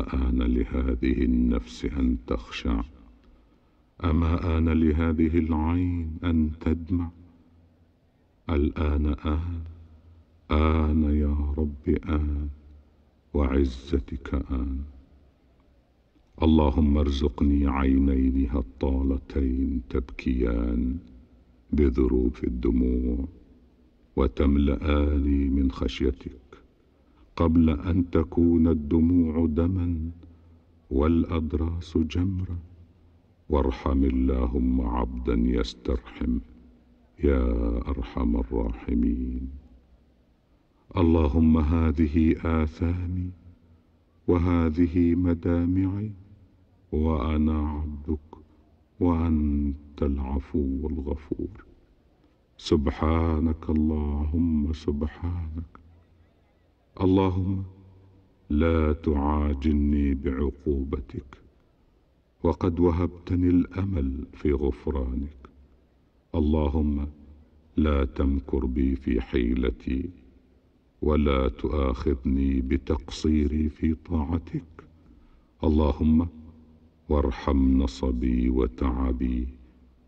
آن لهذه النفس أن تخشع؟ أما آن لهذه العين أن تدمع؟ الآن آن آن يا رب آن وعزتك آن. اللهم ارزقني عينين هطالتين تبكيان بذروف الدموع وتملآني من خشيتك. قبل أن تكون الدموع دما والأضراس جمرا. وارحم اللهم عبدا يسترحم يا أرحم الراحمين. اللهم هذه آثامي وهذه مدامعي وأنا عبدك وأنت العفو الغفور سبحانك اللهم سبحانك. اللهم لا تعاجلني بعقوبتك وقد وهبتني الأمل في غفرانك. اللهم لا تمكر بي في حيلتي ولا تؤاخذني بتقصيري في طاعتك. اللهم وارحم نصبي وتعبي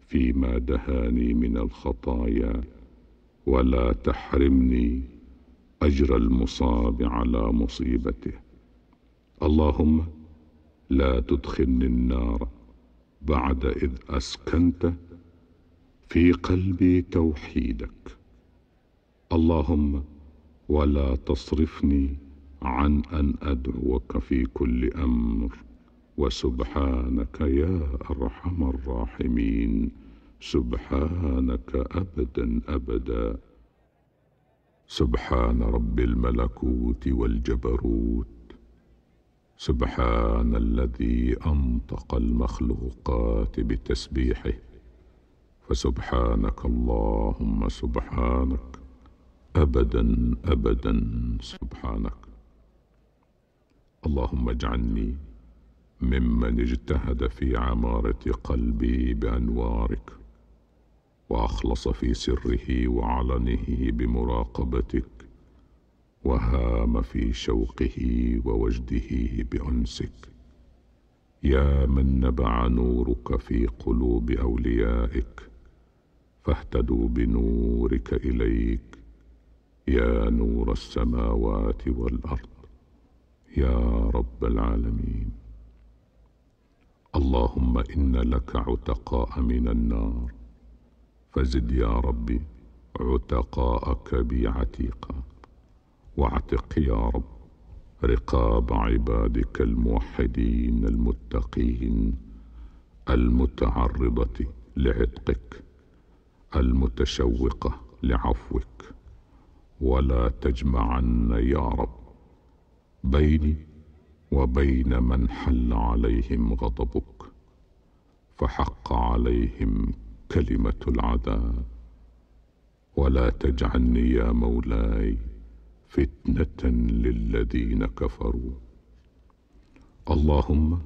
فيما دهاني من الخطايا ولا تحرمني أجر المصاب على مصيبته. اللهم لا تدخلني النار بعد إذ أسكنت في قلبي توحيدك. اللهم ولا تصرفني عن أن أدعوك في كل أمر. وسبحانك يا أرحم الراحمين. سبحانك أبدا أبدا. سبحان رب الملكوت والجبروت. سبحان الذي أنطق المخلوقات بتسبيحه. فسبحانك اللهم سبحانك. أبدا أبدا سبحانك. اللهم اجعلني ممن اجتهد في عمارة قلبي بأنوارك. وأخلص في سره وعلنه بمراقبتك وهام في شوقه ووجده بأنسك. يا من نبع نورك في قلوب أوليائك فاهتدوا بنورك إليك. يا نور السماوات والأرض يا رب العالمين. اللهم إن لك عتقاء من النار فزد يا ربي عتقاءك بي عتيقا واعتق يا رب رقاب عبادك الموحدين المتقين المتعرضة لعتقك المتشوقة لعفوك. ولا تجمعن يا رب بيني وبين من حل عليهم غضبك فحق عليهم كلمة العذاب ولا تجعلني يا مولاي فتنة للذين كفروا. اللهم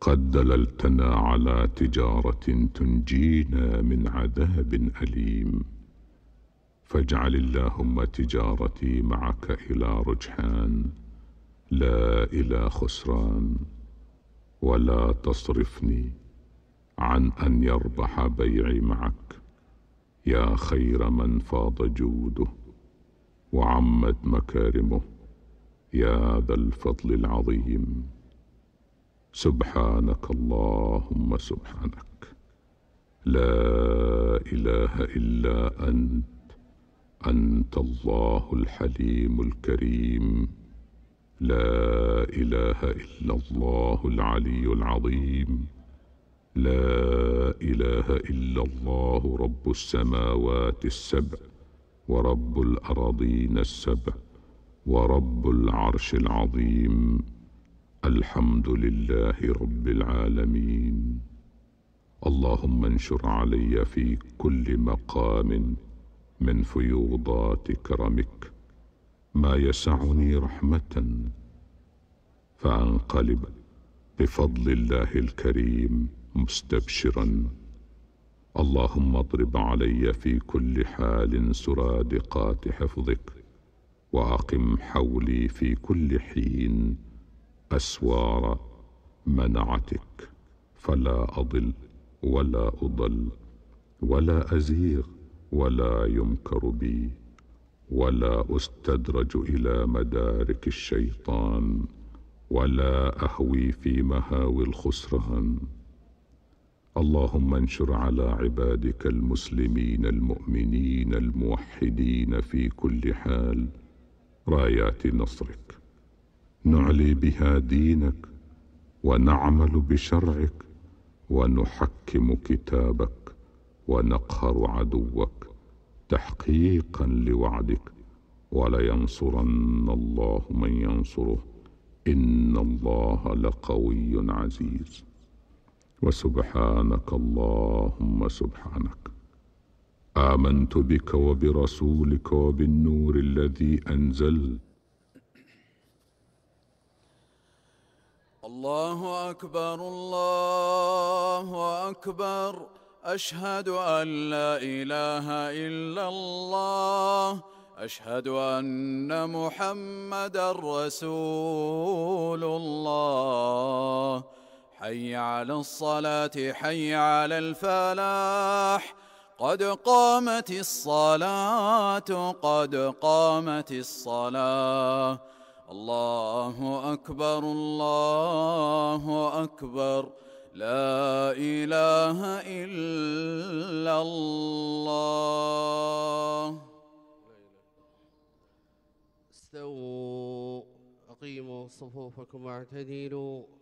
قد دللتنا على تجارة تنجينا من عذاب أليم. فاجعل اللهم تجارتي معك إلى رجحان لا إلى خسران. ولا تصرفني عن أن يربح بيعي معك. يا خير من فاض جوده وعمت مكارمه. يا ذا الفضل العظيم. سبحانك اللهم سبحانك. لا إله إلا أنت. أنت الله الحليم الكريم. لا إله إلا الله العلي العظيم. لا إله إلا الله رب السماوات السبع ورب الأراضين السبع ورب العرش العظيم. الحمد لله رب العالمين. اللهم انشر علي في كل مقام من فيوضات كرمك. ما يسعني رحمة فأنقلب بفضل الله الكريم. مستبشرا. اللهم اضرب علي في كل حال سرادقات حفظك وأقم حولي في كل حين أسوار منعتك. فلا أضل ولا أضل ولا أزيغ ولا يمكر بي ولا أستدرج إلى مدارك الشيطان ولا أهوي في مهاوي الخسران. اللهم انشر على عبادك المسلمين المؤمنين الموحدين في كل حال رايات نصرك. نعلي بها دينك ونعمل بشرعك ونحكم كتابك ونقهر عدوك تحقيقا لوعدك. ولينصرن الله من ينصره. إن الله لقوي عزيز. وسبحانك اللهم سبحانك. آمنت بك وبرسولك وبالنور الذي أنزلت الله أكبر الله أكبر. أشهد أن لا إله إلا الله. أشهد أن محمد رسول الله. حي على الصلاة حي على الفلاح. قد قامت الصلاة قد قامت الصلاة. الله أكبر الله أكبر. لا إله إلا الله. استووا أقيموا صفوفكم واعتدلوا.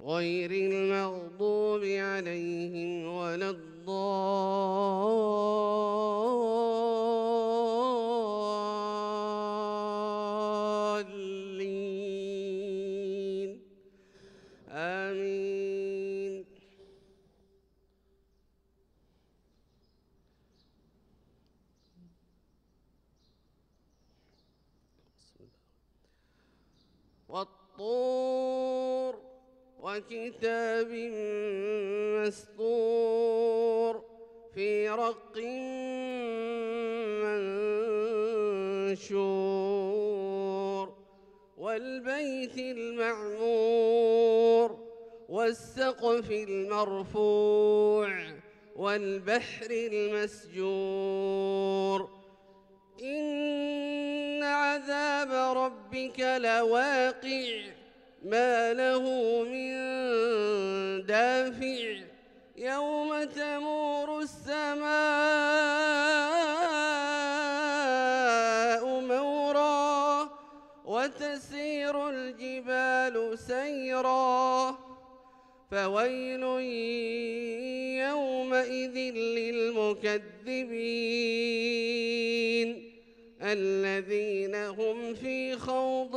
غير المغضوب عليهم ولا الضالين. آمين. والطور وكتاب مسطور في رق منشور والبيت المعمور والسقف المرفوع والبحر المسجور إن عذاب ربك لواقع ما له من دافع يوم تمور السماء مورا وتسير الجبال سيرا فويل يومئذ للمكذبين الذين هم في خوض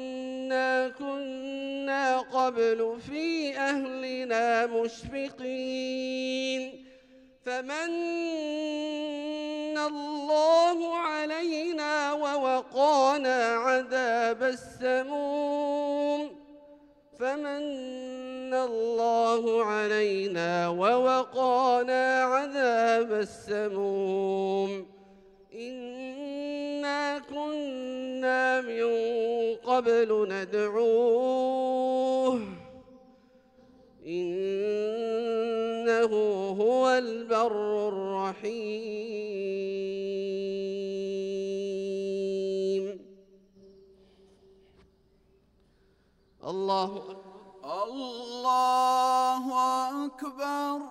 قبل في أهلنا مشفقين. فمن الله علينا ووقانا عذاب السموم. فمن الله علينا ووقانا عذاب السموم. إنا كنا من قبل ندعوه. البر الرحيم. الله الله أكبر.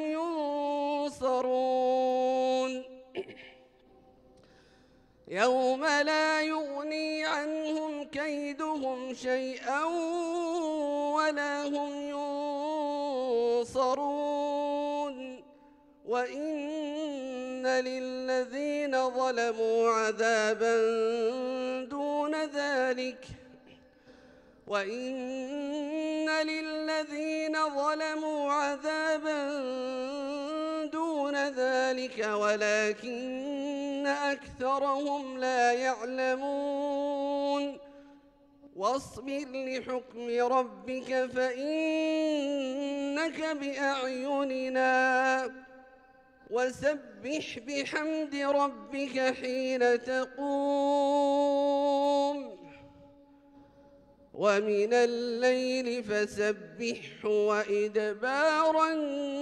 يوم لا يغني عنهم كيدهم شيئا ولا هم ينصرون. وإن للذين ظلموا عذابا دون ذلك. وإن للذين ظلموا عذابا دون ذلك. ولكن أكثرهم لا يعلمون. واصبر لحكم ربك فإنك بأعيننا. وسبح بحمد ربك حين تقوم. ومن الليل فسبحه وإدبار النجوم.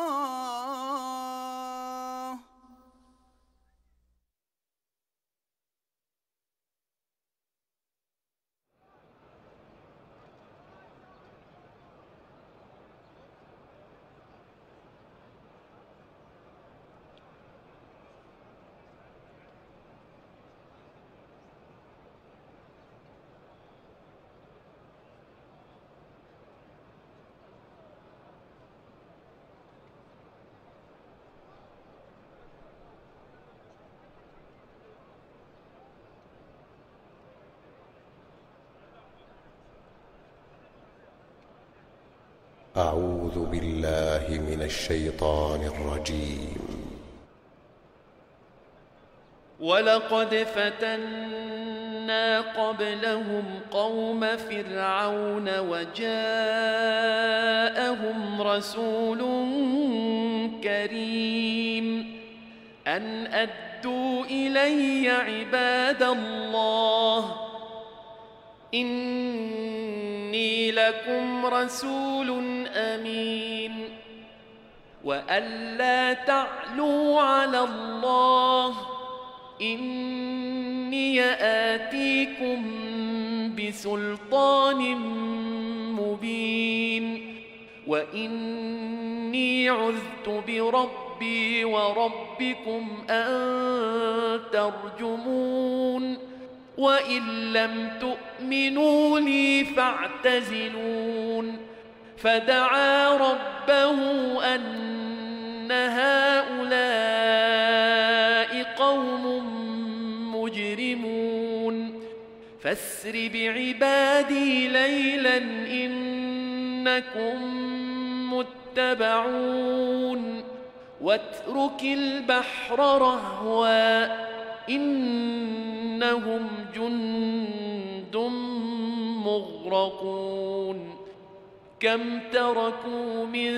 أعوذ بالله من الشيطان الرجيم. ولقد فتنا قبلهم قوم فرعون وجاءهم رسول كريم. أن أدوا إلي عباد الله. إني لكم رسول أمين وأن لا تعلوا على الله إني آتيكم بسلطان مبين وإني عذت بربي وربكم أن ترجمون وإن لم تؤمنوا لي فاعتزلون. فدعا ربه أن هؤلاء قوم مجرمون. فاسر بعبادي ليلا إنكم متبعون. واترك البحر رهوا إنهم جند مغرقون. كم تركوا من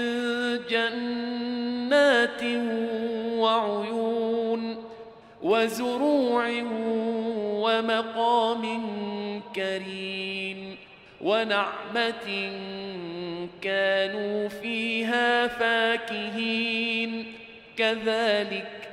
جنات وعيون وزروع ومقام كريم ونعمة كانوا فيها فاكهين. كذلك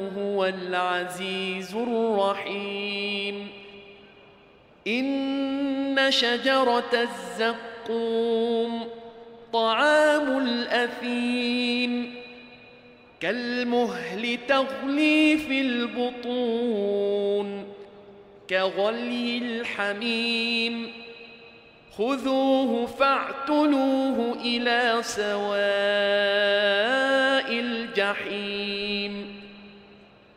هو العزيز الرحيم. إن شجرة الزقوم طعام الأثيم كالمهل تغلي في البطون كغلي الحميم. خذوه فاعتلوه إلى سواء الجحيم.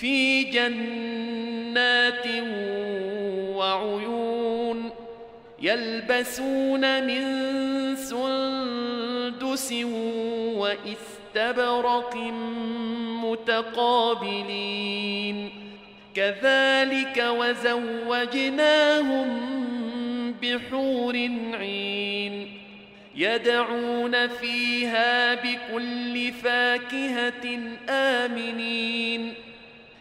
في جنات وعيون يلبسون من سندس واستبرق متقابلين. كذلك وزوجناهم بحور عين يدعون فيها بكل فاكهة آمنين.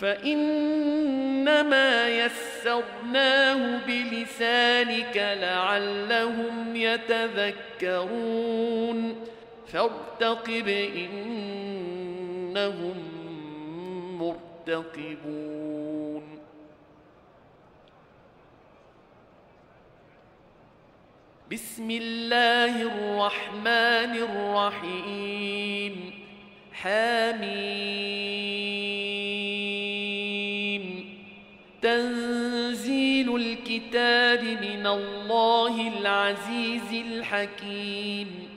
فإنما يسرناه بلسانك لعلهم يتذكرون. فارتقب إنهم مرتقبون. بسم الله الرحمن الرحيم. حميم. تنزيل الكتاب من الله العزيز الحكيم.